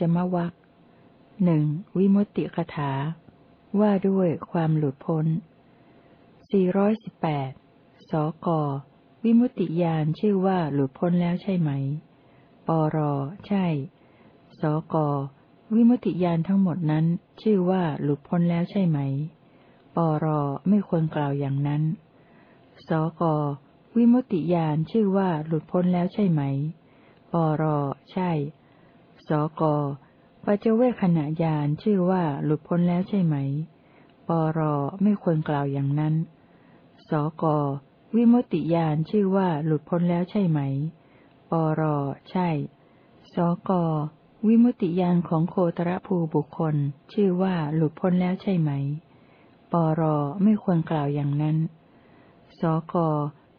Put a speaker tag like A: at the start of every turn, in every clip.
A: จมวัคหนึ่งวิมุตติคถา ว่าด้วยความหลุดพ้นสี่ร้อยสิบแปดสก วิมุตติญาณชื่อว่าหลุดพ้นแล้วใช่ไหม ปร ใช่ สก วิมุตติญาณทั้งหมดนั้น ชื่อว่าหลุดพ้นแล้วใช่ไหม ปร ไม่ควรกล่าวอย่างนั้น สก วิมุตติญาณชื่อว่าหลุดพ้นแล้วใช่ไหม ปร ใช่ สกปัจเจเวขณะญาณชื่อว่าหลุดพ้นแล้วใช่ไหม ปรไม่ควรกล่าวอย่างนั้น สกวิมุตติญาณชื่อว่าหลุดพ้นแล้วใช่ไหม ปรใช่ สกวิมุตติญาณของโคตรภูบุคคล ชื่อว่าหลุดพ้นแล้วใช่ไหม ปรไม่ควรกล่าวอย่างนั้น สก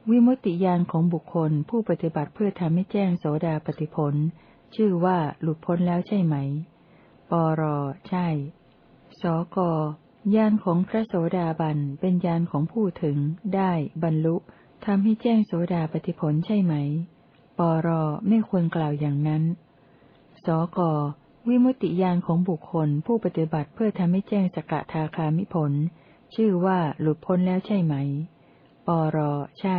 A: วิมุตติญาณของบุคคลผู้ปฏิบัติเพื่อทำให้แจ้งโสดาปฏิผล ชื่อว่าหลุดพ้นแล้วใช่ไหม ปร ใช่ สก ญาณของพระโสดาบันเป็นญาณของผู้ถึง ได้ บรรลุทำให้แจ้งโสดาปฏิผลใช่ไหม ปร ไม่ควรกล่าวอย่างนั้น สก วิมุติญาณของบุคคลผู้ปฏิบัติเพื่อทำให้แจ้งสกทาคามิผล ชื่อว่าหลุดพ้นแล้วใช่ไหม ปร ใช่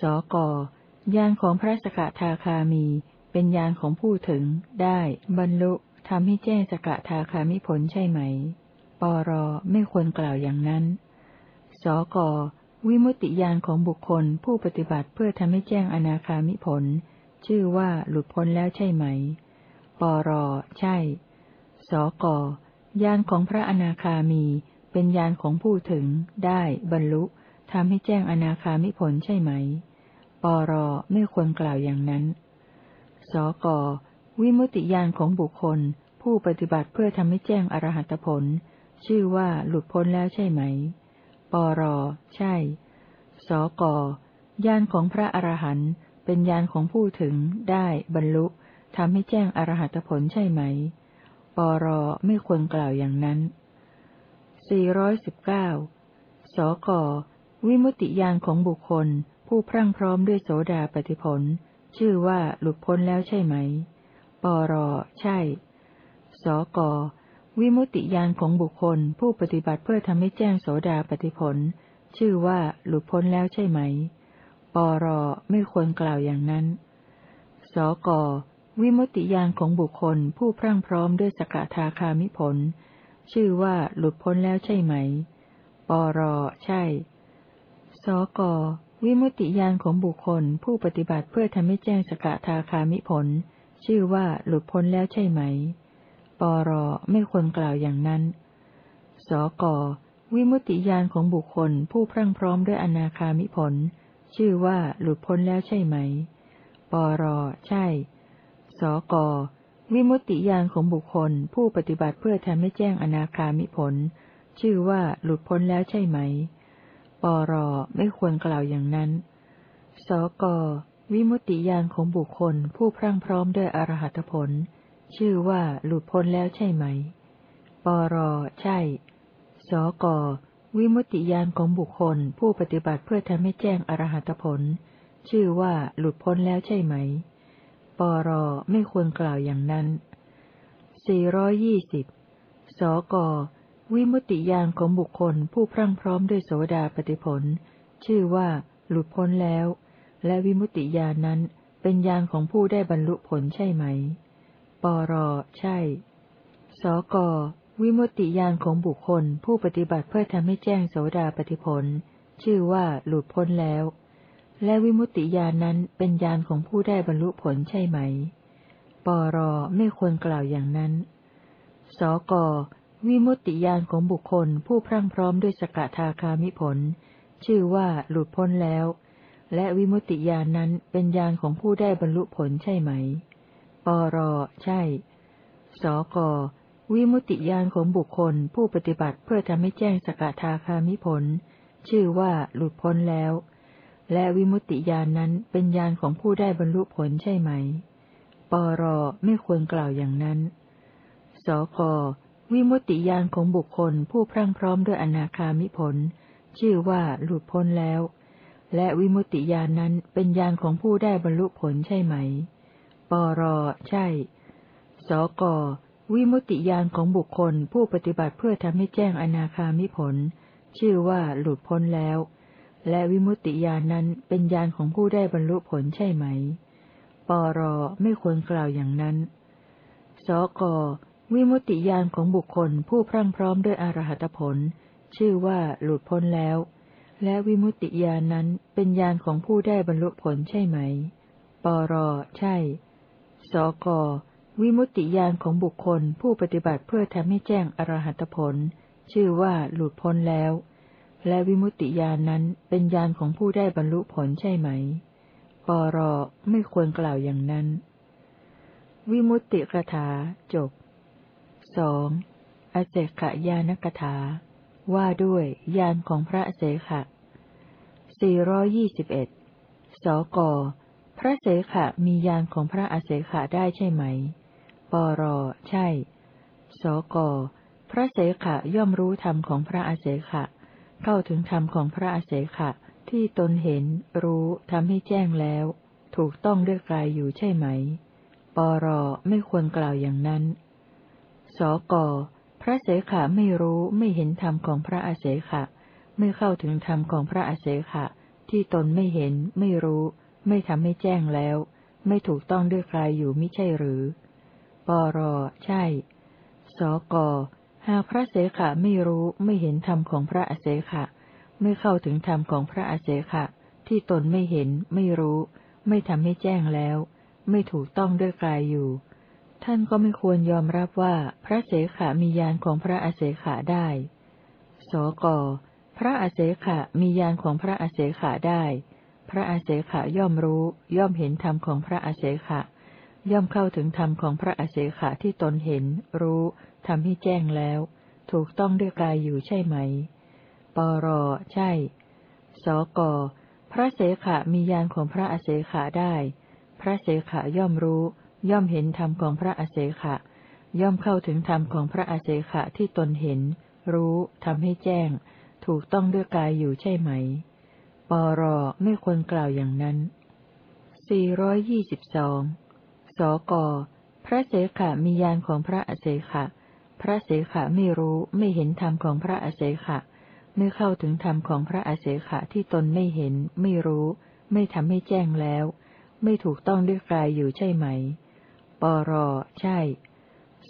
A: สกญาณของพระสกทาคามี เป็นญาณของผู้ถึง ได้ บรรลุทำให้แจ้งสกทาคามิผลใช่ไหม ปรไม่ควรกล่าวอย่างนั้น สกวิมุตติญาณของบุคคลผู้ปฏิบัติเพื่อทำให้แจ้งอนาคามิผล ชื่อว่าหลุดพ้นแล้วใช่ไหม ปรใช่ สกญาณของพระอนาคามี เป็นญาณของผู้ถึง ได้ บรรลุทำให้แจ้งอนาคามิผลใช่ไหม ปรไม่ควรกล่าวอย่างนั้น สก วิมุตติญาณของบุคคล ผู้ปฏิบัติเพื่อทำให้แจ้งอรหัตผล ชื่อว่าหลุดพ้นแล้วใช่ไหม ปร ใช่ สกญาณของพระอรหันต์เป็นญาณของผู้ถึง ได้ บรรลุทำให้แจ้งอรหัตผลใช่ไหม ปร ไม่ควรกล่าวอย่างนั้น 419 สก วิมุตติญาณของบุคคล ผู้พรั่งพร้อมด้วยโสดาปฏิผล ชื่อว่าหลุดพ้นแล้วใช่ไหม ปร ใช่ สก วิมุตติญาณของบุคคลผู้ปฏิบัติเพื่อทำให้แจ้งโสดาปฏิผล ชื่อว่าหลุดพ้นแล้วใช่ไหม ปร ไม่ควรกล่าวอย่างนั้น สก วิมุตติญาณของบุคคลผู้พรั่งพร้อมด้วยสกทาคามิผล ชื่อว่าหลุดพ้นแล้วใช่ไหม ปร ใช่ สก วิมุตติญาณของบุคคลผู้ปฏิบัติเพื่อทำให้แจ้งสกทาคามิผล ชื่อว่าหลุดพ้นแล้วใช่ไหม ปรไม่ควรกล่าวอย่างนั้น สกวิมุตติญาณของบุคคลผู้พรั่งพร้อมด้วยอนาคามิผล ชื่อว่าหลุดพ้นแล้วใช่ไหม ปรใช่ สกวิมุตติญาณของบุคคล ผู้ปฏิบัติเพื่อทำให้แจ้งอนาคามิผล ชื่อว่าหลุดพ้นแล้วใช่ไหม ปรไม่ควรกล่าวอย่างนั้น สก วิมุตติญาณของบุคคลผู้พรั่งพร้อมด้วยอรหัตผล ชื่อว่าหลุดพ้นแล้วใช่ไหม ปร ใช่ สก วิมุตติญาณของบุคคลผู้ปฏิบัติเพื่อทำให้แจ้งอรหัตผล ชื่อว่าหลุดพ้นแล้วใช่ไหม ปร ไม่ควรกล่าวอย่างนั้นสี่ร้อยยี่สิบสก วิมุตติญาณของบุคคลผู้พรั่งพร้อมด้วยโสดาปฏิผล ชื่อว่าหลุดพ้นแล้ว และวิมุตติญาณนั้นเป็นญาณของผู้ได้บรรลุผลใช่ไหม ปรใช่ สกวิมุตติญาณของบุคคลผู้ปฏิบัติเพื่อทำให้แจ้งโสดาปฏิผล ชื่อว่าหลุดพ้นแล้ว และวิมุตติญาณนั้นเป็นญาณของผู้ได้บรรลุผลใช่ไหม ปรไม่ควรกล่าวอย่างนั้น สก วิมุตติญาณของบุคคลผู้พรั่งพร้อมด้วยสกทาคามิผล ชื่อว่าหลุดพ้นแล้ว และวิมุตติญาณนั้นเป็นญาณของผู้ได้บรรลุผลใช่ไหม ปรใช่ สกวิมุตติญาณของบุคคลผู้ปฏิบัติเพื่อทำให้แจ้งสกทาคามิผล ชื่อว่าหลุดพ้นแล้ว และวิมุตติญาณนั้นเป็นญาณของผู้ได้บรรลุผลใช่ไหม ปรไม่ควรกล่าวอย่างนั้น สก วิมุตติญาณของบุคคลผู้พรั่งพร้อมด้วยอนาคามิผล ชื่อว่าหลุดพ้นแล้ว และวิมุตติญาณนั้นเป็นญาณของผู้ได้บรรลุผลใช่ไหม ปรใช่ สกวิมุตติญาณของบุคคลผู้ปฏิบัติเพื่อทำให้แจ้งอนาคามิผล ชื่อว่าหลุดพ้นแล้ว และวิมุตติญาณนั้นเป็นญาณของผู้ได้บรรลุผลใช่ไหม ปรไม่ควรกล่าวอย่างนั้น สก วิมุตติญาณของบุคคลผู้พรั่งพร้อมด้วยอรหัตผล ชื่อว่าหลุดพ้นแล้ว และวิมุตติญาณนั้นเป็นญาณของผู้ได้บรรลุผลใช่ไหม ปรใช่ สกวิมุตติญาณของบุคคลผู้ปฏิบัติเพื่อทำให้แจ้งอรหัตผล ชื่อว่าหลุดพ้นแล้ว และวิมุตติญาณนั้นเป็นญาณของผู้ได้บรรลุผลใช่ไหม ปรไม่ควรกล่าวอย่างนั้น วิมุตติกถาจบ สองอเจกขยานกถา ว่าด้วยญาณของพระเสขะสี่ร้อยี่สิบเอ็ดสก พระเสขะมีญาณของพระอเสขะได้ใช่ไหม ปร ใช่ สก พระเสขะย่อมรู้ธรรมของพระอเสขะ เข้าถึงธรรมของพระอเสขะที่ตนเห็น รู้ทำให้แจ้งแล้ว ถูกต้องด้วยกายอยู่ใช่ไหม ปร ไม่ควรกล่าวอย่างนั้น สก พระเสขะไม่รู้ไม่เห็นธรรมของพระอาเสขะ ไม่เข้าถึงธรรมของพระอาเสขะ ที่ตนไม่เห็น ไม่รู้ ไม่ทำให้แจ้งแล้ว ไม่ถูกต้องด้วยกายอยู่มิใช่หรือ ปร ใช่ สก หากพระเสขะไม่รู้ไม่เห็นธรรมของพระอาเสขะ ไม่เข้าถึงธรรมของพระอาเสขะ ที่ตนไม่เห็น ไม่รู้ ไม่ทำให้แจ้งแล้ว ไม่ถูกต้องด้วยกายอยู่ ท่านก็ไม่ควรยอมรับว่าพระเสขะมียานของพระอเสขะได้ สก พระอเสขะมียานของพระอเสขะได้ พระอเสขะย่อมรู้ ย่อมเห็นธรรมของพระอเสขะย่อมเข้าถึงธรรมของพระอเสขะที่ตนเห็น รู้ทำให้แจ้งแล้ว ถูกต้องด้วยกายอยู่ใช่ไหม ปร ใช่ สก พระเสขะมียานของพระอเสขะได้ พระเสขะย่อมรู้ ย่อมเห็นธรรมของพระอเสขะ ย่อมเข้าถึงธรรมของพระอเสขะที่ตนเห็น รู้ทำให้แจ้ง ถูกต้องด้วยกายอยู่ใช่ไหม ปรไม่ควรกล่าวอย่างนั้นสี่ร้อยยี่สิบสองสก พระเสขะมียานของพระอเสขะ พระเสขะไม่รู้ไม่เห็นธรรมของพระอเสขะ ไม่เข้าถึงธรรมของพระอเสขะที่ตนไม่เห็น ไม่รู้ ไม่ทำให้แจ้งแล้ว ไม่ถูกต้องด้วยกายอยู่ใช่ไหม ปร ใช่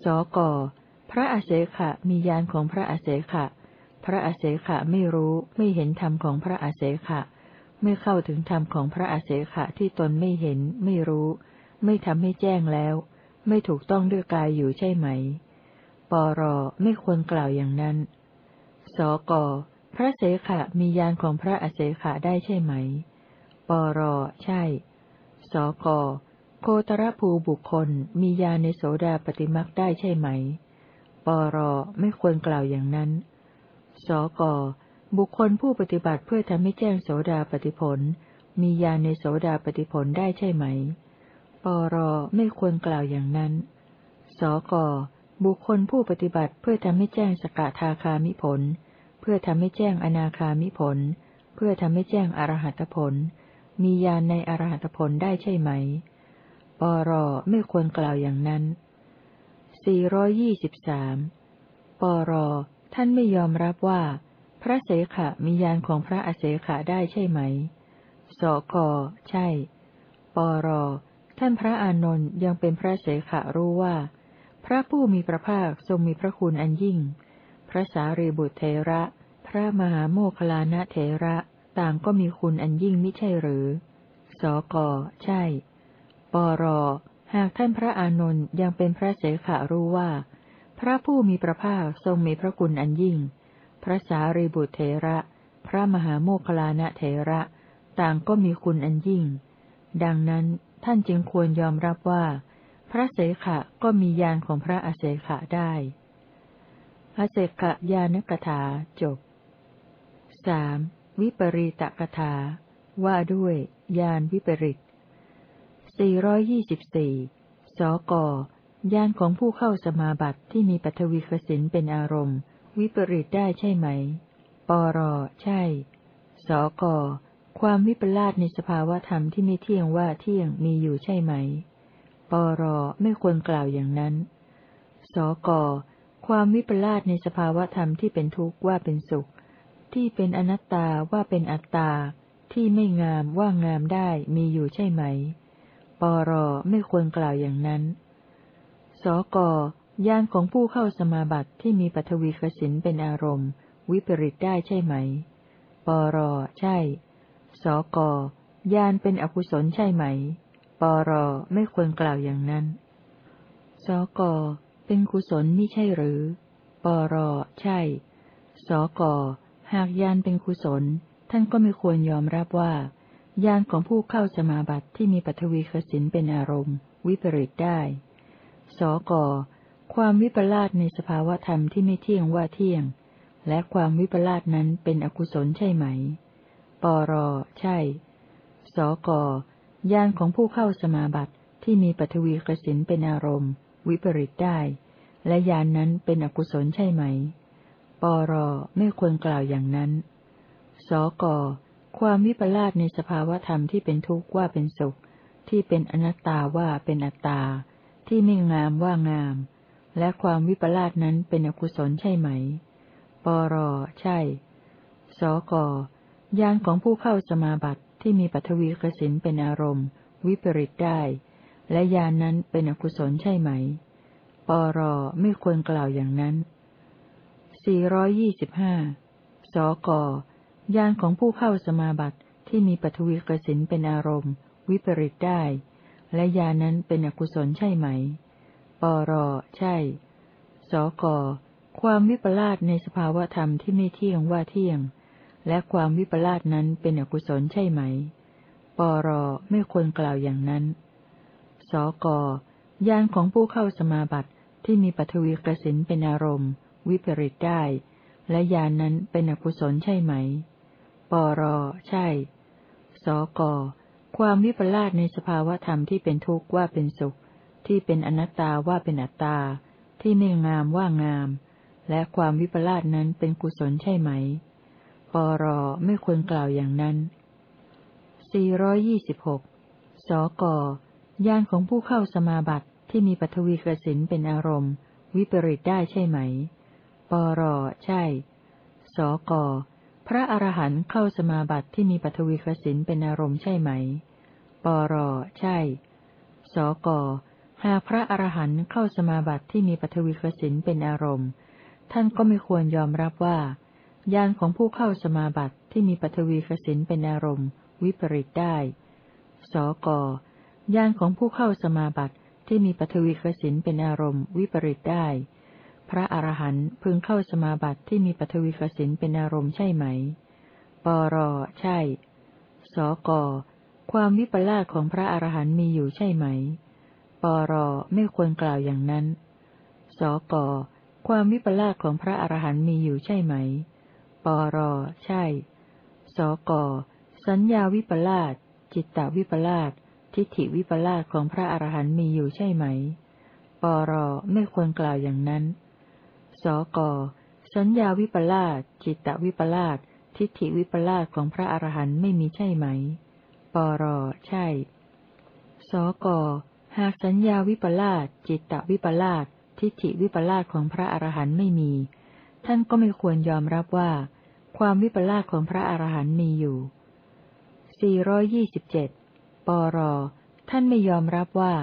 A: สก พระอาเสขะมียานของพระอาเสขะ พระอาเสขะไม่รู้ไม่เห็นธรรมของพระอาเสขะ ไม่เข้าถึงธรรมของพระอาเสขะที่ตนไม่เห็น ไม่รู้ ไม่ทำให้แจ้งแล้ว ไม่ถูกต้องด้วยกายอยู่ใช่ไหม ปร ไม่ควรกล่าวอย่างนั้น สก พระเสขะมียานของพระอาเสขะได้ใช่ไหม ปร ใช่ สก โคตรภูบุคคลมียาในโสดาปฏิมักได้ใช่ไหม ปรไม่ควรกล่าวอย่างนั้น สกบุคคลผู้ปฏิบัติเพื่อทำให้แจ้งโสดาปฏิผล มียาในโสดาปฏิผลได้ใช่ไหม ปรไม่ควรกล่าวอย่างนั้น สกบุคคลผู้ปฏิบัติเพื่อทำให้แจ้งสกทาคามิผล เพื่อทำให้แจ้งอนาคามิผล เพื่อทำให้แจ้งอรหัตผล มียานในอรหัตผลได้ใช่ไหม ปรไม่ควรกล่าวอย่างนั้นสี่ร้อยี่สิบสามปรท่านไม่ยอมรับว่า พระเสขะมียานของพระอเสขะได้ใช่ไหม สกใช่ ปรท่านพระอานนท์ยังเป็นพระเสขะรู้ว่า พระผู้มีพระภาคทรงมีพระคุณอันยิ่ง พระสารีบุตรเทระ พระมหาโมคลานะเทระต่างก็มีคุณอันยิ่งมิใช่หรือ สกใช่ ปร หากท่านพระอานนท์ยังเป็นพระเสขะรู้ว่า พระผู้มีพระภาคทรงมีพระคุณอันยิ่ง พระสารีบุตรเทระ พระมหาโมคลานะเทระ ต่างก็มีคุณอันยิ่ง ดังนั้นท่านจึงควรยอมรับว่า พระเสขะก็มียานของพระอเสขะได้ อเสขะยานกถาจบสามวิปริตกถา ว่าด้วยยานวิปริต สี่ร้อยยี่สิบสี่สกยานของผู้เข้าสมาบัติที่มีปัทวิคสินเป็นอารมณ์ วิปริตได้ใช่ไหม ปร ใช่ สก ความวิปลาสในสภาวธรรมที่ไม่เที่ยงว่าเที่ยงมีอยู่ใช่ไหมปปร ไม่ควรกล่าวอย่างนั้น สก ความวิปลาสในสภาวธรรมที่เป็นทุกข์ว่าเป็นสุข ที่เป็นอนัตตาว่าเป็นอัตตาที่ไม่งามว่างามได้มีอยู่ใช่ไหม ปรไม่ควรกล่าวอย่างนั้น สกญาณของผู้เข้าสมาบัติที่มีปัทวีกสินเป็นอารมณ์ วิปริตได้ใช่ไหม ปรใช่ สกญาณเป็นอกุศลใช่ไหม ปรไม่ควรกล่าวอย่างนั้น สกเป็นกุศลนี่ใช่หรือ ปรใช่ สกหากญาณเป็นกุศล ท่านก็ไม่ควรยอมรับว่า ญาณของผู้เข้าสมาบัติที่มีปัทวีกสินเป็นอารมณ์ วิปริตได้ สก ความวิปลาสในสภาวธรรมที่ไม่เที่ยงว่าเที่ยง และความวิปลาสนั้นเป็นอกุศลใช่ไหม ปร ใช่ สก ญาณของผู้เข้าสมาบัติที่มีปัทวีกสินเป็นอารมณ์ วิปริตได้ และญาณนนั้นเป็นอกุศลใช่ไหม ปร ไม่ควรกล่าวอย่างนั้น สก ความวิปลาสในสภาวธรรมที่เป็นทุกข์ว่าเป็นสุข ที่เป็นอนัตตาว่าเป็นอัตตา ที่ไม่งามว่างาม และความวิปลาสนั้นเป็นอกุศลใช่ไหม ปรใช่ สกยานของผู้เข้าสมาบัติที่มีปัทวีกสินเป็นอารมณ์ วิปริตได้ และยานนั้นเป็นอกุศลใช่ไหม ปรไม่ควรกล่าวอย่างนั้น 425 สก ยานของผู้เข้าสมาบัติที่มีปัทวีกสินเป็นอารมณ์ วิปริตได้ และยานั้นเป็นอกุศลใช่ไหม ปรใช่ สกความวิปลาสในสภาวะธรรมที่ไม่เที่ยงว่าเที่ยง และความวิปลาสนั้นเป็นอกุศลใช่ไหม ปรไม่ควรกล่าวอย่างนั้น สกญาณของผู้เข้าสมาบัติที่มีปัทวีกสินเป็นอารมณ์ วิปริตได้ และญาณนนั้นเป็นอกุศลใช่ไหม ปร ใช่ สก ความวิปลาสในสภาวธรรมที่เป็นทุกข์ว่าเป็นสุข ที่เป็นอนัตตาว่าเป็นอัตตา ที่ไม่งามว่างาม และความวิปลาสนั้นเป็นกุศลใช่ไหม ปร ไม่ควรกล่าวอย่างนั้น 426 สก ญาณของผู้เข้าสมาบัติที่มีปัทวีกสินเป็นอารมณ์ วิปริตได้ใช่ไหม ปร ใช่ สก พระอรหันต์เข้าสมาบัติที่มีปัทวีกสินเป็นอารมณ์ใช่ไหม ปรใช่ สก หากพระอรหันต์เข้าสมาบัติที่มีปฐวีกสินเป็นอารมณ์ ท่านก็ไม่ควรยอมรับว่า ญาณของผู้เข้าสมาบัติที่มีปฐวีกสินเป็นอารมณ์ วิปริตได้ สก ญาณของผู้เข้าสมาบัติที่มีปฐวีกสินเป็นอารมณ์ วิปริตได้ พระอรหันต์พึงเข้าสมาบัติที่มีปฐวีกสินเป็นอารมณ์ใช่ไหม ปรใช่ สก ความวิปลาสของพระอรหันต์มีอยู่ใช่ไหม ปรไม่ควรกล่าวอย่างนั้น สก ความวิปลาสของพระอรหันต์มีอยู่ใช่ไหม ปรใช่ สก สัญญาวิปลาสจิตตวิปลาสทิฏฐิวิปลาสของพระอรหันต์มีอยู่ใช่ไหม ปรไม่ควรกล่าวอย่างนั้น สก สัญญาวิปลาสจิตตวิปลาสทิฏฐิวิปลาสของพระอรหันต์ไม่มีใช่ไหม ปรใช่ สก หากสัญญาวิปลาสจิตตวิปลาสทิฏฐิวิปลาสของพระอรหันต์ไม่มี ท่านก็ไม่ควรยอมรับว่า ความวิปลาสของพระอรหันต์มีอยู่ 427 ปร ท่านไม่ยอมรับว่า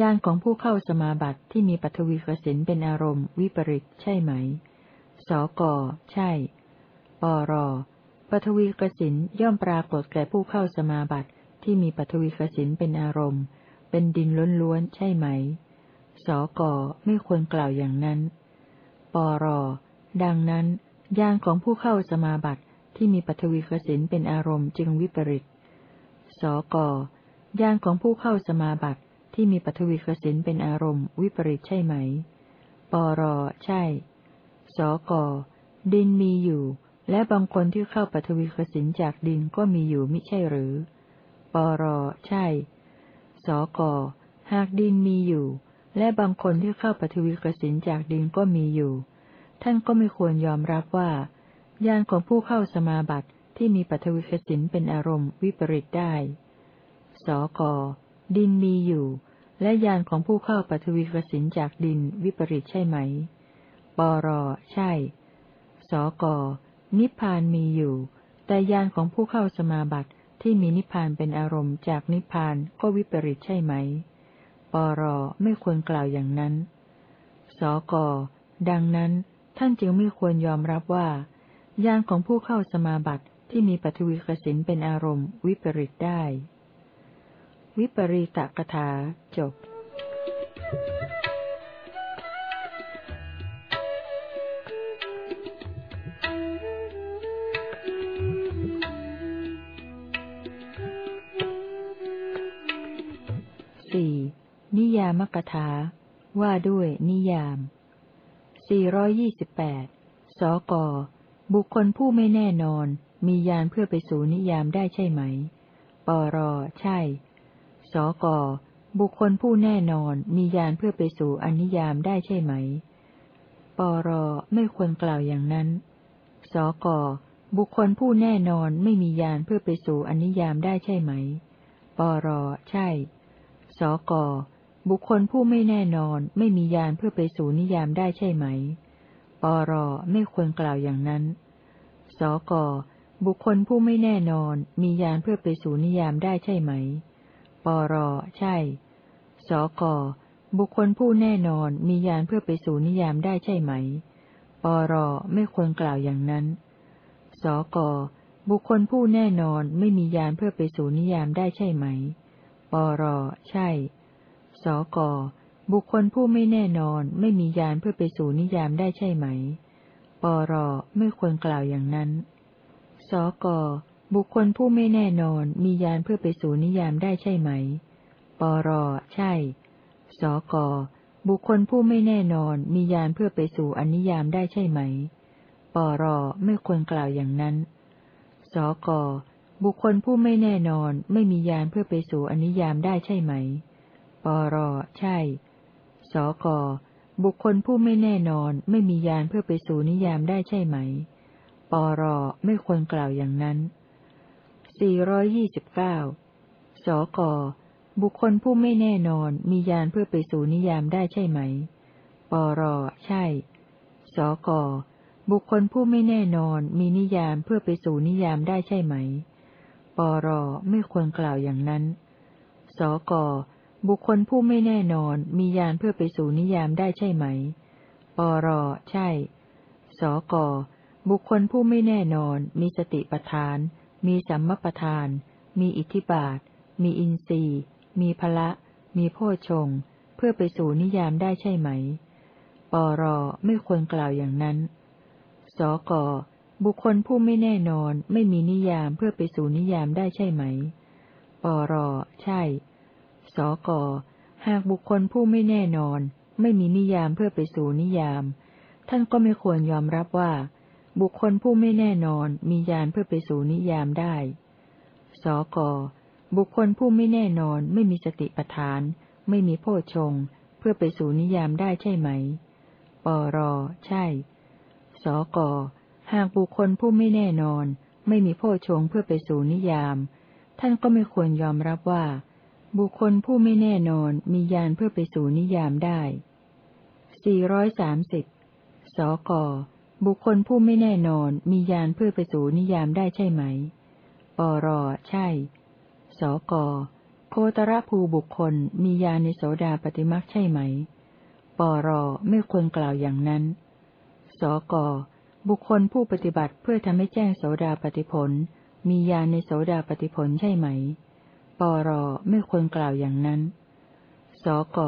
A: ญาณของผู้เข้าสมาบัติที่มีปัทวีกสินเป็นอารมณ์วิปริตใช่ไหม สก ใช่ ปร ปัทวีกสินย่อมปรากฏแก่ผู้เข้าสมาบัติที่มีปัทวีกสินเป็นอารมณ์ เป็นดินล้วนๆใช่ไหม สก ไม่ควรกล่าวอย่างนั้น ปร ดังนั้นญาณของผู้เข้าสมาบัติที่มีปัทวีกสินเป็นอารมณ์จึงวิปริต สก ญาณของผู้เข้าสมาบัติ ที่มีปัทวีกสินเป็นอารมณ์วิปริตใช่ไหม ปรใช่ สก ดินมีอยู่ และบางคนที่เข้าปัทวีกสินจากดินก็มีอยู่มิใช่หรือ ปรใช่ สก หากดินมีอยู่ และบางคนที่เข้าปฏิวิกสินจากดินก็มีอยู่ ท่านก็ไม่ควรยอมรับว่าญาณของผู้เข้าสมาบัติที่มีปฏิวิกสินเป็นอารมณ์วิปริตได้ สก ดินมีอยู่ และญาณของผู้เข้าปฐวีกสินจากดินวิปริตใช่ไหม ปร ใช่ สก นิพพานมีอยู่ แต่ญาณของผู้เข้าสมาบัติที่มีนิพพานเป็นอารมณ์จากนิพพานก็วิปริตใช่ไหม ปร ไม่ควรกล่าวอย่างนั้น สก ดังนั้นท่านจึงไม่ควรยอมรับว่าญาณของผู้เข้าสมาบัติที่มีปฐวีกสินเป็นอารมณ์วิปริตได้ วิปริตกถาจบสี่นิยามกถา ว่าด้วยนิยามสี่ร้อยยี่สิบแปดสก บุคคลผู้ไม่แน่นอน มียานเพื่อไปสู่นิยามได้ใช่ไหม ปร ใช่ สก บุคคลผู้แน่นอนมียานเพื่อไปสู่อนิยามได้ใช่ไหม ปรไม่ควรกล่าวอย่างนั้น สก บุคคลผู้แน่นอนไม่มียานเพื่อไปสู่อนิยามได้ใช่ไหม ปรใช่ สก บุคคลผู้ไม่แน่นอนไม่มียานเพื่อไปสู่นิยามได้ใช่ไหม ปรไม่ควรกล่าวอย่างนั้น สกบุคคลผู้ไม่แน่นอนมียานเพื่อไปสู่นิยามได้ใช่ไหม ปร ใช่ สก บุคคลผู้แน่นอนมียานเพื่อไปสู่นิยามได้ใช่ไหม ปร ไม่ควรกล่าวอย่างนั้น สก บุคคลผู้แน่นอนไม่มียานเพื่อไปสู่นิยามได้ใช่ไหม ปร ใช่ สก บุคคลผู้ไม่แน่นอนไม่มียานเพื่อไปสู่นิยามได้ใช่ไหม ปร ไม่ควรกล่าวอย่างนั้น สก บุคคลผู้ไม่แน่นอนมียานเพื่อไปสู่นิยามได้ใช่ไหม ปร ใช่ สก บุคคลผู้ไม่แน่นอนมียานเพื่อไปสู่อนิยามได้ใช่ไหม ปร ไม่ควรกล่าวอย่างนั้น สก บุคคลผู้ไม่แน่นอนไม่มียานเพื่อไปสู่อนิยามได้ใช่ไหม ปร ใช่ สก บุคคลผู้ไม่แน่นอนไม่มียานเพื่อไปสู่นิยามได้ใช่ไหม ปร ไม่ควรกล่าวอย่างนั้น 429 สก บุคคลผู้ไม่แน่นอนมียานเพื่อไปสู่นิยามได้ใช่ไหม ปร ใช่ สก บุคคลผู้ไม่แน่นอนมีนิยามเพื่อไปสู่นิยามได้ใช่ไหม ปร ไม่ควรกล่าวอย่างนั้น สก บุคคลผู้ไม่แน่นอนมียานเพื่อไปสู่นิยามได้ใช่ไหม ปร ใช่ สก บุคคลผู้ไม่แน่นอนมีสติปทาน มีสัมมปทาน มีอิทธิบาท มีอินทรีย์ มีพละ มีโพชง เพื่อไปสู่นิยามได้ใช่ไหม ปรไม่ควรกล่าวอย่างนั้น สกบุคคลผู้ไม่แน่นอนไม่มีนิยามเพื่อไปสู่นิยามได้ใช่ไหม ปรใช่ สกหากบุคคลผู้ไม่แน่นอน ไม่มีนิยามเพื่อไปสู่นิยาม ท่านก็ไม่ควรยอมรับว่า บุคคลผู้ไม่แน่นอนมียานเพื่อไปสู่นิยามได้ สก บุคคลผู้ไม่แน่นอนไม่มีสติปัฏฐาน ไม่มีโพชงเพื่อไปสู่นิยามได้ใช่ไหม ปร ใช่ สก หากบุคคลผู้ไม่แน่นอน ไม่มีโพชงเพื่อไปสู่นิยาม ท่านก็ไม่ควรยอมรับว่า บุคคลผู้ไม่แน่นอนมียานเพื่อไปสู่นิยามได้ 430 สก บุคคลผู้ไม่แน่นอนมียานเพื่อไปสู่นิยามได้ใช่ไหม ปรใช่ สก โคตรภูบุคคลมียานในโสดาปฏิมักใช่ไหม ปรไม่ควรกล่าวอย่างนั้น สก บุคคลผู้ปฏิบัติเพื่อทำให้แจ้งโสดาปฏิผล มียานในโสดาปฏิผลใช่ไหม ปรไม่ควรกล่าวอย่างนั้น สก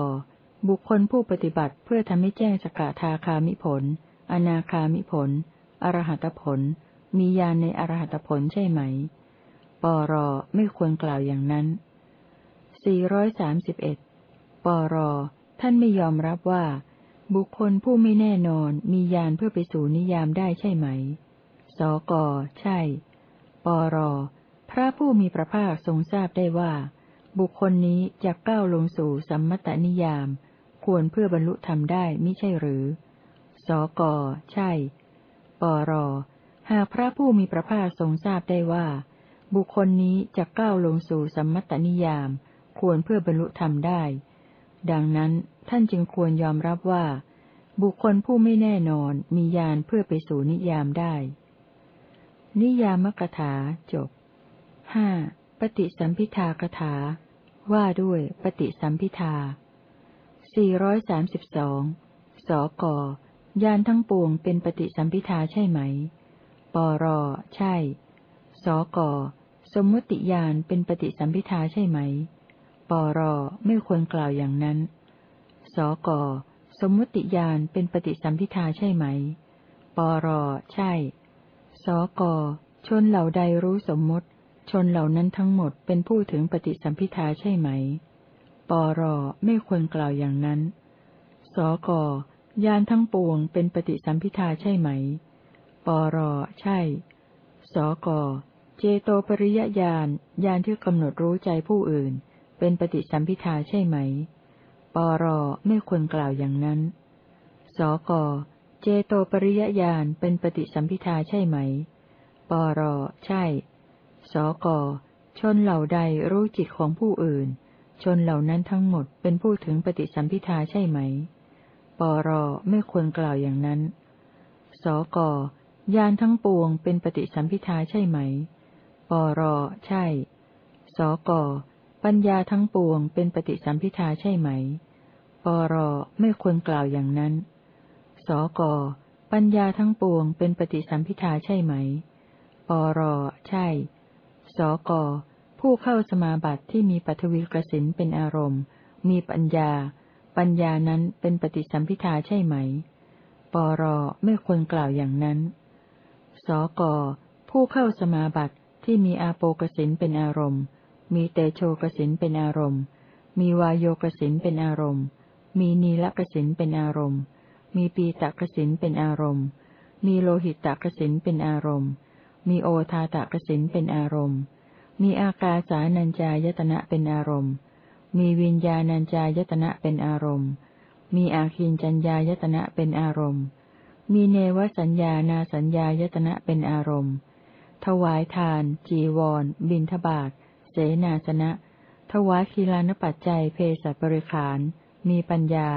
A: บุคคลผู้ปฏิบัติเพื่อทำให้แจ้งสกทาคามิผล อนาคามิผล อรหัตผล มียานในอรหัตผลใช่ไหม ปรไม่ควรกล่าวอย่างนั้น 431 ปร ท่านไม่ยอมรับว่า บุคคลผู้ไม่แน่นอนมียานเพื่อไปสู่นิยามได้ใช่ไหม สก ใช่ ปร พระผู้มีพระภาคทรงทราบได้ว่า บุคคลนี้จะก้าวลงสู่สัมมตนิยาม ควรเพื่อบรรลุธรรมได้มิใช่หรือ สก ใช่ ปร หากพระผู้มีพระภาคทรงทราบได้ว่า บุคคลนี้จะก้าวลงสู่สัมมตนิยาม ควรเพื่อบรรลุธรรมได้ ดังนั้นท่านจึงควรยอมรับว่า บุคคลผู้ไม่แน่นอนมียานเพื่อไปสู่นิยามได้ นิยามกถาจบห้าปฏิสัมพิทากถา ว่าด้วยปฏิสัมพิทาสี่ร้อยสามสิบสองสก ยานทั้งปวงเป็นปฏิสัมพิทาใช่ไหม ปร ใช่ สก สมมติยานเป็นปฏิสัมพิทาใช่ไหม ปร ไม่ควรกล่าวอย่างนั้น สก สมมติยานเป็นปฏิสัมพิทาใช่ไหม ปร ใช่ สก ชนเหล่าใดรู้สมมติ ชนเหล่านั้นทั้งหมดเป็นผู้ถึงปฏิสัมพิทาใช่ไหม ปร ไม่ควรกล่าวอย่างนั้น สก ยานทั้งปวงเป็นปฏิสัมพิทาใช่ไหม ปรใช่ สก เจโตปริยญาณญาณที่กำหนดรู้ใจผู้อื่น เป็นปฏิสัมพิทาใช่ไหม ปรไม่ควรกล่าวอย่างนั้น สก เจโตปริยญาณเป็นปฏิสัมพิทาใช่ไหม ปรใช่ สก ชนเหล่าใดรู้จิตของผู้อื่น ชนเหล่านั้นทั้งหมดเป็นผู้ถึงปฏิสัมพิทาใช่ไหม ปรไม่ควรกล่าวอย่างนั้น สกยานทั้งปวงเป็นปฏิสัมพิทาใช่ไหม ปรใช่ สกปัญญาทั้งปวงเป็นปฏิสัมพิทาใช่ไหม ปรไม่ควรกล่าวอย่างนั้น สกปัญญาทั้งปวงเป็นปฏิสัมพิทาใช่ไหม ปรใช่ สกผู้เข้าสมาบัติที่มีปัทวีกสินเป็นอารมณ์ มีปัญญา ปัญญานั้นเป็นปฏิสัมพิทาใช่ไหม ปรไม่ควรกล่าวอย่างนั้น สกผู้เข้าสมาบัติที่มีอาโปกสินเป็นอารมณ์ มีเตโชกสินเป็นอารมณ์ มีวายโยกสินเป็นอารมณ์ มีนีละกสินเป็นอารมณ์ มีปีตกสินเป็นอารมณ์ มีโลหิตตกสินเป็นอารมณ์ มีโอทาตกสินเป็นอารมณ์ มีอากาสานัญจายตนะเป็นอารมณ์ มีวิญญาณัญจายตนะเป็นอารมณ์ มีอาคินจัญญายตนะเป็นอารมณ์ มีเนวสัญญานาสัญญายตนะเป็นอารมณ์ ถวายทาน จีวร บิณฑบาตเสนาสนะ ถวายคีลานปัจจัยเพศบริขาร มีปัญญา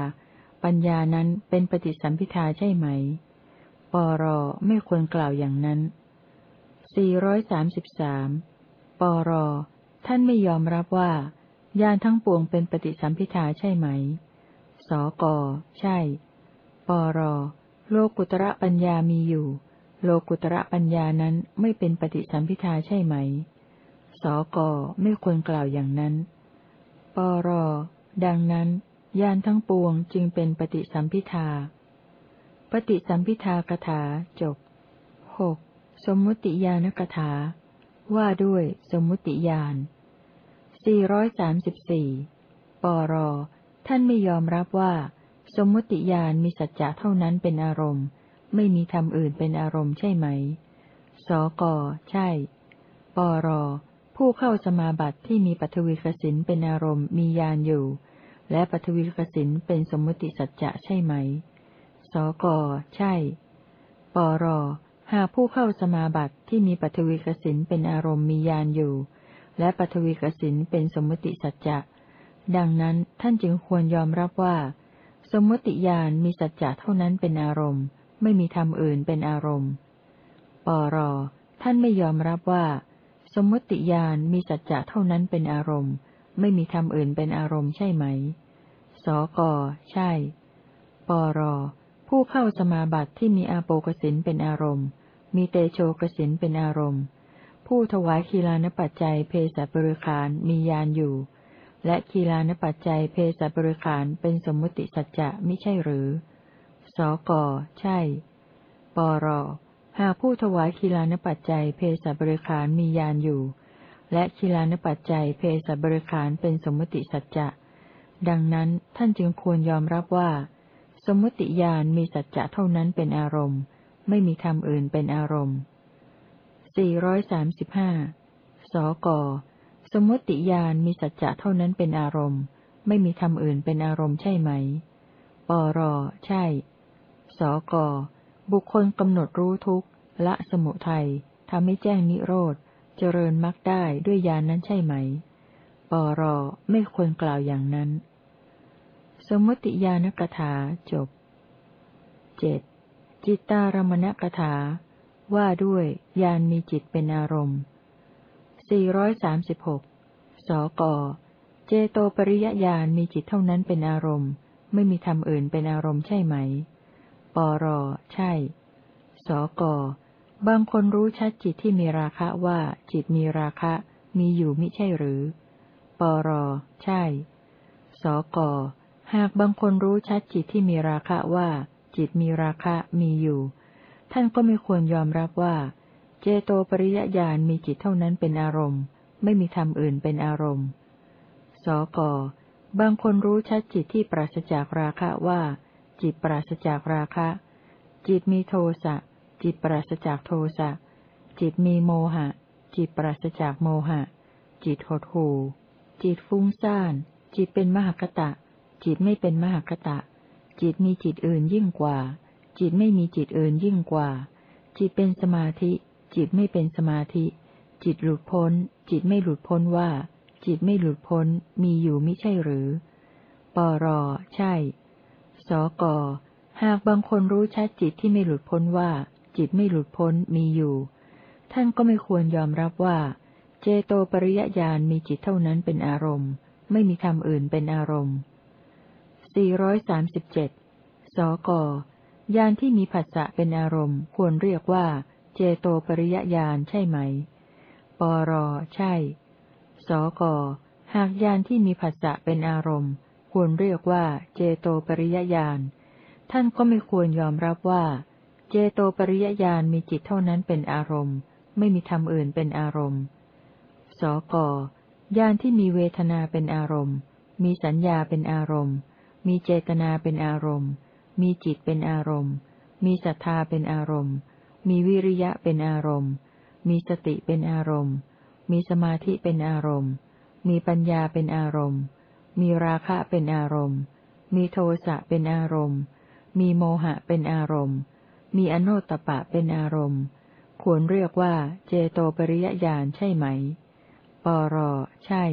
A: ปัญญานั้นเป็นปฏิสัมพิทาใช่ไหม ปรไม่ควรกล่าวอย่างนั้น 433 ปรท่านไม่ยอมรับว่า ญาณทั้งปวงเป็นปฏิสัมพิทาใช่ไหม สก ใช่ ปร โลกุตระปัญญามีอยู่ โลกุตระปัญญานั้นไม่เป็นปฏิสัมพิทาใช่ไหม สก ไม่ควรกล่าวอย่างนั้น ปร ดังนั้นยานทั้งปวงจึงเป็นปฏิสัมพิทา ปฏิสัมพิทากถาจบหกสมมุติญาณกถา ว่าด้วยสมมุติญาณ สี่ร้อยสามสิบสี่ปร ท่านไม่ยอมรับว่า สมมติญาณมีสัจจะเท่านั้นเป็นอารมณ์ ไม่มีธรรมอื่นเป็นอารมณ์ใช่ไหม สก ใช่ ปร ผู้เข้าสมาบัติที่มีปัทวีกสินเป็นอารมณ์มียานอยู่ และปัทวีกสินเป็นสมมติสัจจะใช่ไหม สก ใช่ ปร หากผู้เข้าสมาบัติที่มีปัทวีกสินเป็นอารมณ์มียานอยู่ และปัทวีกสินเป็นสมมติสัจจะ ดังนั้นท่านจึงควรยอมรับว่า สมมติญาณมีสัจจะเท่านั้นเป็นอารมณ์ ไม่มีธรรมอื่นเป็นอารมณ์ ปร ท่านไม่ยอมรับว่า สมมติญาณมีสัจจะเท่านั้นเป็นอารมณ์ ไม่มีธรรมอื่นเป็นอารมณ์ใช่ไหม สก ใช่ ปร ผู้เข้าสมาบัติที่มีอาโปกสินเป็นอารมณ์ มีเตโชกสินเป็นอารมณ์ ผู้ถวายคีลานปัจจัยเพศบริขารมียานอยู่ และคีลานปัจจัยเพศบริขารเป็นสมมติสัจจะไม่ใช่หรือ สก ใช่ ปร หากผู้ถวายคีลานปัจจัยเพศบริขารมียานอยู่ และคีลานปัจจัยเพศบริขารเป็นสมมติสัจจะ ดังนั้นท่านจึงควรยอมรับว่า สมมติญาณมีสัจจะเท่านั้นเป็นอารมณ์ ไม่มีธรรมอื่นเป็นอารมณ์ 435สก สมมติญาณมีสัจจะเท่านั้นเป็นอารมณ์ ไม่มีธรรมอื่นเป็นอารมณ์ใช่ไหม ปร ใช่ สก บุคคลกำหนดรู้ทุกละสมุทัยทำให้แจ้งนิโรธ เจริญมรรคได้ด้วยญาณนนั้นใช่ไหม ปร ไม่ควรกล่าวอย่างนั้น สมมติญาณกถาจบเจ็ดจิตตารมณกถา ว่าด้วยญาณมีจิตเป็นอารมณ์สี่ร้อยสามสิบหกสก เจโตปริยญาณมีจิตเท่านั้นเป็นอารมณ์ ไม่มีธรรมอื่นเป็นอารมณ์ใช่ไหม ปร ใช่ สก บางคนรู้ชัดจิตที่มีราคะว่าจิตมีราคะ มีอยู่มิใช่หรือ ปร ใช่ สก หากบางคนรู้ชัดจิตที่มีราคะว่า จิตมีราคะมีอยู่ ท่านก็ไม่ควรยอมรับว่า เจโตปริยญาณมีจิตเท่านั้นเป็นอารมณ์ ไม่มีธรรมอื่นเป็นอารมณ์ สก บางคนรู้ชัดจิตที่ปราศจากราคะว่า จิตปราศจากราคะ จิตมีโทสะ จิตปราศจากโทสะ จิตมีโมหะ จิตปราศจากโมหะ จิตหดหู่ จิตฟุ้งซ่าน จิตเป็นมหคตะ จิตไม่เป็นมหคตะ จิตมีจิตอื่นยิ่งกว่า จิตไม่มีจิตอื่นยิ่งกว่า จิตเป็นสมาธิ จิตไม่เป็นสมาธิ จิตหลุดพ้น จิตไม่หลุดพ้นว่า จิตไม่หลุดพ้น มีอยู่ไม่ใช่หรือ ปร ใช่ สก หากบางคนรู้ชัดจิตที่ไม่หลุดพ้นว่า จิตไม่หลุดพ้นมีอยู่ ท่านก็ไม่ควรยอมรับว่า เจโตปริยญาณมีจิตเท่านั้นเป็นอารมณ์ ไม่มีธรรมอื่นเป็นอารมณ์ 437 สก ญาณที่มีผัสสะเป็นอารมณ์ ควรเรียกว่า เจโตปริยญาณใช่ไหม ปรใช่ สก หากญาณที่มีผัสสะเป็นอารมณ์ ควรเรียกว่า เจโตปริยญาณ ท่านก็ไม่ควรยอมรับว่า เจโตปริยญาณมีจิตเท่านั้นเป็นอารมณ์ ไม่มีธรรมอื่นเป็นอารมณ์ สกญาณที่มีเวทนาเป็นอารมณ์ มีสัญญาเป็นอารมณ์ มีเจตนาเป็นอารมณ์ มีจิตเป็นอารมณ์ มีศรัทธาเป็นอารมณ์ มีวิริยะเป็นอารมณ์ มีสติเป็นอารมณ์ มีสมาธิเป็นอารมณ์ มีปัญญาเป็นอารมณ์ มีราคะเป็นอารมณ์ มีโทสะเป็นอารมณ์ มีโมหะเป็นอารมณ์ มีอโนตปะเป็นอารมณ์ ควรเรียกว่าเจโตปริยญาณใช่ไหม ปร ใช่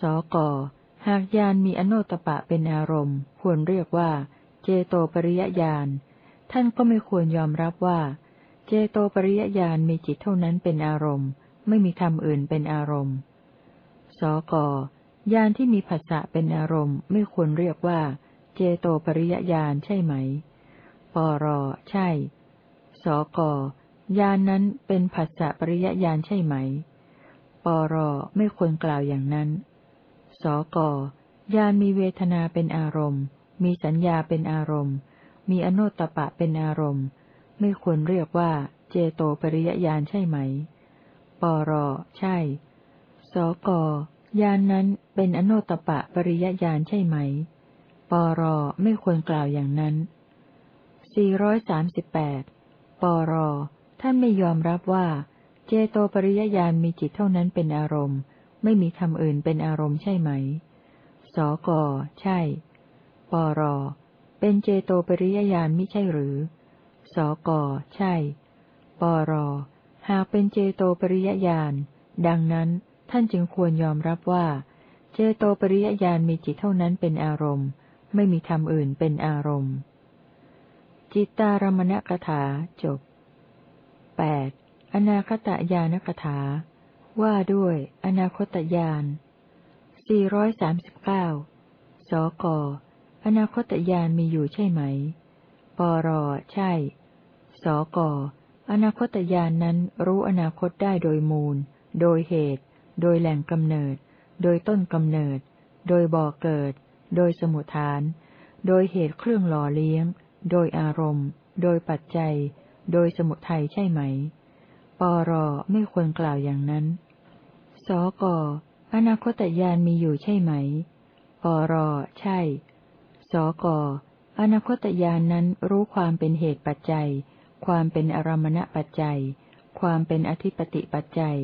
A: สก หากญาณมีอโนตปะเป็นอารมณ์ ควรเรียกว่า เจโตปริยญาณ ท่านก็ไม่ควรยอมรับว่า เจโตปริยญาณมีจิตเท่านั้นเป็นอารมณ์ ไม่มีธรรมอื่นเป็นอารมณ์ สกญาณที่มีภาษะเป็นอารมณ์ไม่ควรเรียกว่า เจโตปริยญาณใช่ไหม ปรใช่ สกยานนั้นเป็นผัสสะปริยญาณใช่ไหม ปรไม่ควรกล่าวอย่างนั้น สกยานมีเวทนาเป็นอารมณ์ มีสัญญาเป็นอารมณ์ มีอนุตตปะเป็นอารมณ์ ไม่ควรเรียกว่า เจโตปริยญาณใช่ไหม ปรใช่ สกยานนั้นเป็นอนุตตปะปริยญาณใช่ไหม ปรไม่ควรกล่าวอย่างนั้น 438 ปรท่านไม่ยอมรับว่า เจโตปริยญาณมีจิตเท่านั้นเป็นอารมณ์ ไม่มีธรรมอื่นเป็นอารมณ์ใช่ไหม สก ใช่ ปร เป็นเจโตปริยญาณไม่ใช่หรือ สก ใช่ ปร หากเป็นเจโตปริยญาณ ดังนั้นท่านจึงควรยอมรับว่า เจโตปริยญาณมีจิตเท่านั้นเป็นอารมณ์ ไม่มีธรรมอื่นเป็นอารมณ์ จิตตารมณกถาจบ 8. อนาคตญาณกถา ว่าด้วย อนาคตญาณ439 สก อนาคตญาณมีอยู่ใช่ไหม ปรใช่ สกอนาคตญาณนนั้นรู้อนาคตได้โดยมูล โดยเหตุ โดยแหล่งกำเนิด โดยต้นกำเนิด โดยบ่อเกิด โดยสมุทฐาน โดยเหตุเครื่องหล่อเลี้ยง โดยอารมณ์ โดยปัจจัย โดยสมุทัยใช่ไหม ปรไม่ควรกล่าวอย่างนั้น สกอนาคตญาณมีอยู่ใช่ไหม ปรใช่ สก อนาคตญาณนนั้นรู้ความเป็นเหตุปัจจัย ความเป็นอารมณปัจจัย ความเป็นอธิปติปัจจัย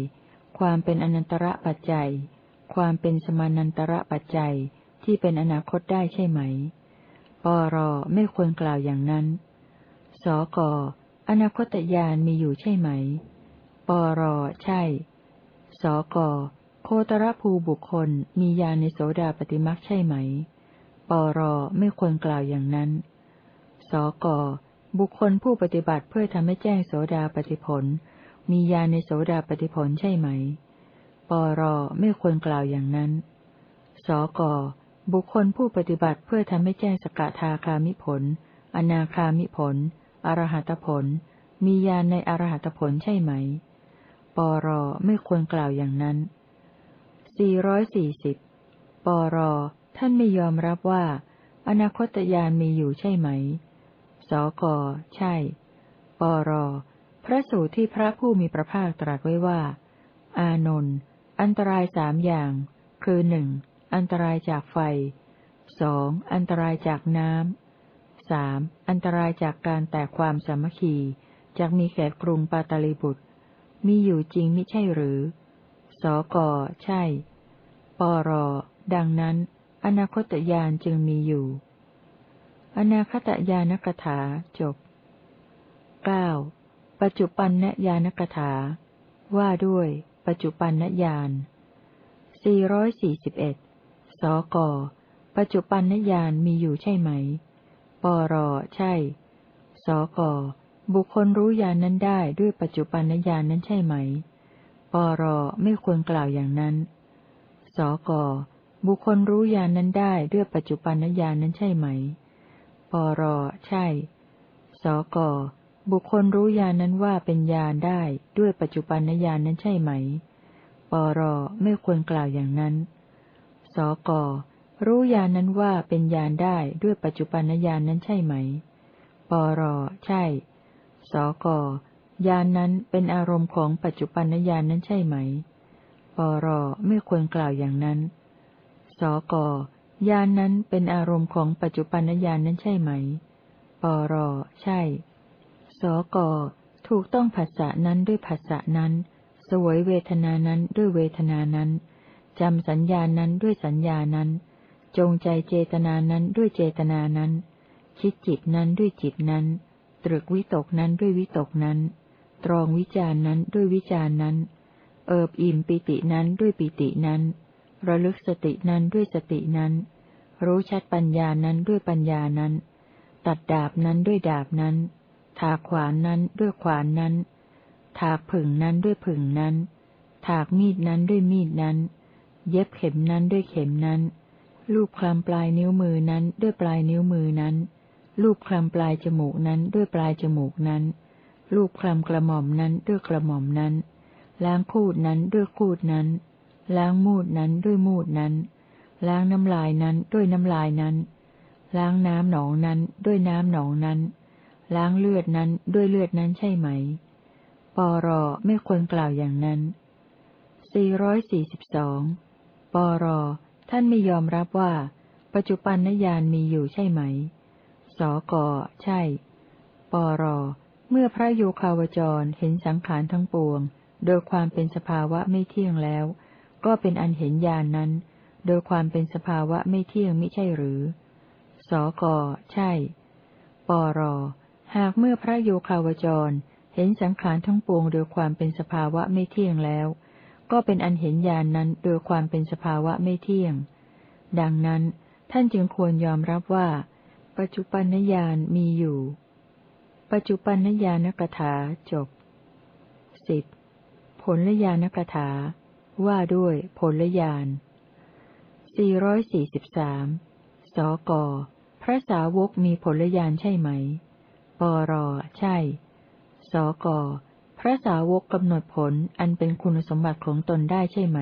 A: ความเป็นอนันตระปัจจัย ความเป็นสมานันตระปัจจัย ที่เป็นอนาคตได้ใช่ไหม ปรไม่ควรกล่าวอย่างนั้น สก อนาคตญาณมีอยู่ใช่ไหม ปรใช่ สก โคตรภูบุคคลมีญาณในโสดาปฏิมักใช่ไหม ปปรไม่ควรกล่าวอย่างนั้น สก บุคคลผู้ปฏิบัติเพื่อทำให้แจ้งโสดาปฏิผล มียาในโสดาปฏิผลใช่ไหม ปรไม่ควรกล่าวอย่างนั้น สก บุคคลผู้ปฏิบัติเพื่อทำให้แจ้งสกทาคามิผล อนาคามิผล อรหัตผล มียาในอรหัตผลใช่ไหม ปรไม่ควรกล่าวอย่างนั้น 440 ปร ท่านไม่ยอมรับว่า อนาคตญาณมีอยู่ใช่ไหม สก ใช่ ปร พระสูตรที่พระผู้มีพระภาคตรัสไว้ว่า อานนท์อันตรายสามอย่าง คือหนึ่งอันตรายจากไฟสองอันตรายจากน้ำสามอันตรายจากการแตกความสามัคคีจากมีแขกกรุงปาตาลีบุตร มีอยู่จริงไม่ใช่หรือ สก ใช่ ปร ดังนั้น อนาคตญาณจึงมีอยู่ อนาคตญาณกถาจบเก้าปัจจุบันนญาณกถา ว่าด้วย ปัจจุบันนญาณสี่ร้อยสี่สิบเอ็ดสก ปัจจุบันนญาณมีอยู่ใช่ไหม ปร ใช่ สก บุคคลรู้ญาณนั้นได้ด้วยปัจจุบันนญาณนั้นใช่ไหม ปร ไม่ควรกล่าวอย่างนั้น สก บุคคลรู้ญาณนนั้นได้ด้วยปัจจุบันนญาณนนั้นใช่ไหม ปรใช่ สกบุคคลรู้ญาณนนั้นว่าเป็นญาณได้ด้วยปัจจุบันนญาณนนั้นใช่ไหม ปรไม่ควรกล่าวอย่างนั้น สกรู้ญาณนั้นว่าเป็นญาณได้ด้วยปัจจุบันญาณนั้นใช่ไหม ปรใช่ สกญาณนนั้นเป็นอารมณ์ของปัจจุบันญาณนั้นใช่ไหม ปรไม่ควรกล่าวอย่างนั้น สกญาณนนั้นเป็นอารมณ์ของปัจจุบันญาณนั้นใช่ไหม ปร ใช่ สก ถูกต้องผัสสะนั้นด้วยผัสสะนั้น สวยเวทนานั้นด้วยเวทนานั้นจำสัญญานั้นด้วยสัญญานั้น จงใจเจตนานั้นด้วยเจตนานั้น คิดจิตนั้นด้วยจิตนั้น ตรึกวิตกนั้นด้วยวิตกนั้น ตรองวิจารนั้นด้วยวิจารนั้น เอิบอิ่มปิตินั้นด้วยปิตินั้น ระลึกสตินั้นด้วยสตินั้น รู้ชัดปัญญานั้นด้วยปัญญานั้น ตัดดาบนั้นด้วยดาบนั้น ถากขวานนั้นด้วยขวานนั้น ถากผึ่งนั้นด้วยผึ่งนั้น ถากมีดนั้นด้วยมีดนั้น เย็บเข็มนั้นด้วยเข็มนั้น ลูบคลำปลายนิ้วมือนั้นด้วยปลายนิ้วมือนั้น ลูบคลำปลายจมูกนั้นด้วยปลายจมูกนั้น ลูบคลำกระหม่อมนั้นด้วยกระหม่อมนั้น ล้างคูดนั้นด้วยคูดนั้น ล้างมูดนั้นด้วยมูดนั้น ล้างน้ำลายนั้นด้วยน้ำลายนั้น ล้างน้ำหนองนั้นด้วยน้ำหนองนั้น ล้างเลือดนั้นด้วยเลือดนั้นใช่ไหม ปรไม่ควรกล่าวอย่างนั้น 442 ปรท่านไม่ยอมรับว่า ปัจจุบันนญาณมีอยู่ใช่ไหม สกใช่ ปรเมื่อพระโยคาวจรเห็นสังขารทั้งปวง โดยความเป็นสภาวะไม่เที่ยงแล้ว ก็เป็นอันเห็นญาณนนั้น โดยความเป็นสภาวะไม่เที่ยงไม่ใช่หรือ สก ใช่ ปร หากเมื่อพระโยคาวจร เห็นสังขารทั้งปวงโดยความเป็นสภาวะไม่เที่ยงแล้ว ก็เป็นอันเห็นญาณนนั้นโดยความเป็นสภาวะไม่เที่ยง ดังนั้นท่านจึงควรยอมรับว่า ปัจจุบันญาณมีอยู่ ปัจจุบันนญาณกถาจบสิบผลญาณกถา ว่าด้วยผลญาณสี่ร้อยสี่สิบสามสก พระสาวกมีผลญาณใช่ไหม ปร ใช่ สก พระสาวกกำหนดผลอันเป็นคุณสมบัติของตนได้ใช่ไหม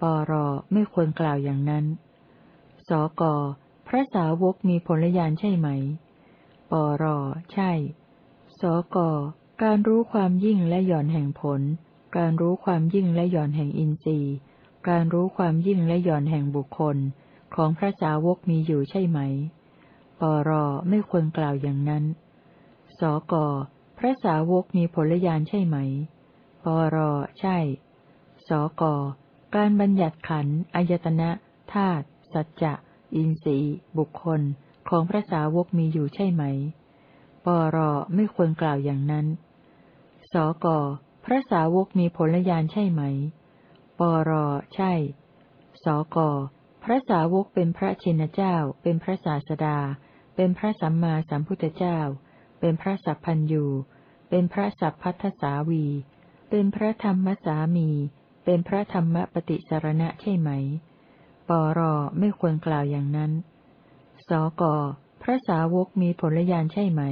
A: ปร ไม่ควรกล่าวอย่างนั้น สก พระสาวกมีผลญาณใช่ไหม ปร ใช่ สก การรู้ความยิ่งและหย่อนแห่งผล การรู้ความยิ่งและหย่อนแห่งอินทรีย์ การรู้ความยิ่งและหย่อนแห่งบุคคล ของพระสาวกมีอยู่ใช่ไหม ปรไม่ควรกล่าวอย่างนั้น สกพระสาวกมีผลญาณใช่ไหม ปรใช่ สกการบัญญัติขันอายตนะธาตุสัจจะอินทรีย์ บุคคล ของพระสาวกมีอยู่ใช่ไหม ปรไม่ควรกล่าวอย่างนั้น สก พระสาวกมีผลญาณใช่ไหม ปรใช่ สกพระสาวกเป็นพระชินเจ้า เป็นพระศาสดา เป็นพระสัมมาสัมพุทธเจ้า เป็นพระสัพพัญยู เป็นพระสัพพัทธสาวี เป็นพระธรรมสามี เป็นพระธรรมปฏิสารณะใช่ไหม ปรไม่ควรกล่าวอย่างนั้น สกพระสาวกมีผลญาณใช่ไหม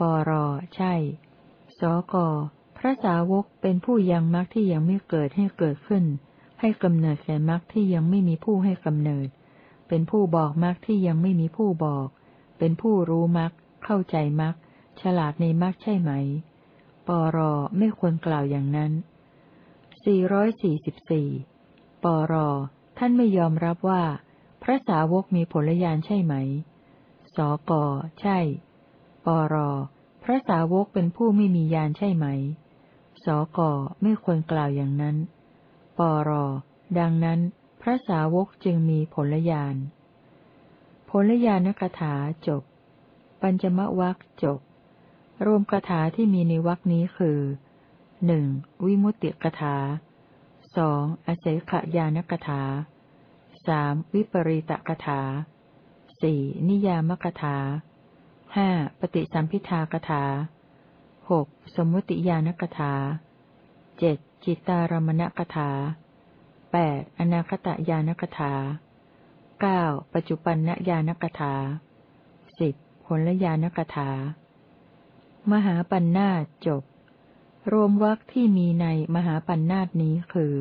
A: ปรใช่ สก พระสาวกเป็นผู้ยังมรรคที่ยังไม่เกิดให้เกิดขึ้น ให้กำเนิดแก่มรรคที่ยังไม่มีผู้ให้กำเนิด เป็นผู้บอกมรรคที่ยังไม่มีผู้บอก เป็นผู้รู้มรรคเข้าใจมรรคฉลาดในมรรคใช่ไหม ปรไม่ควรกล่าวอย่างนั้น 444 ปรท่านไม่ยอมรับว่า พระสาวกมีผลญาณใช่ไหม สก ใช่ ปรพระสาวกเป็นผู้ไม่มีญาณใช่ไหม สกไม่ควรกล่าวอย่างนั้น ปร ดังนั้น พระสาวกจึงมีผลญาณผลญาณกถาจบ ปัญจมวัคจบ รวมกถาที่มีในวัคนี้คือหนึ่งวิมุตติกถาสองอเสขยานกถาสามวิปริตกถาสี่นิยามกถาห้าปฏิสัมพิทากถา หกสมุติยานกถาเจ็ดจิตารมณกถาแปดอนาคตยานกถาเก้าปัจจุปันนญาณกถาสิบผลญาณกถา มหาปัญนาจบ รวมวรรคที่มีในมหาปัญนาตนี้คือ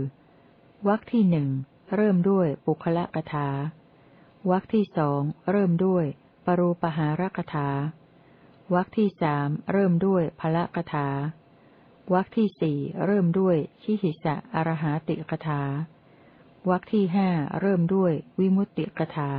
A: วรรคที่หนึ่งเริ่มด้วยปุคละกถาวรรคที่สองเริ่มด้วย ปรูปหารกถา วรรคที่สามเริ่มด้วยพละกถาวรรคที่สี่เริ่มด้วยชิหิสะอรหาติกถาวรรคที่ห้าเริ่มด้วยวิมุตติกถา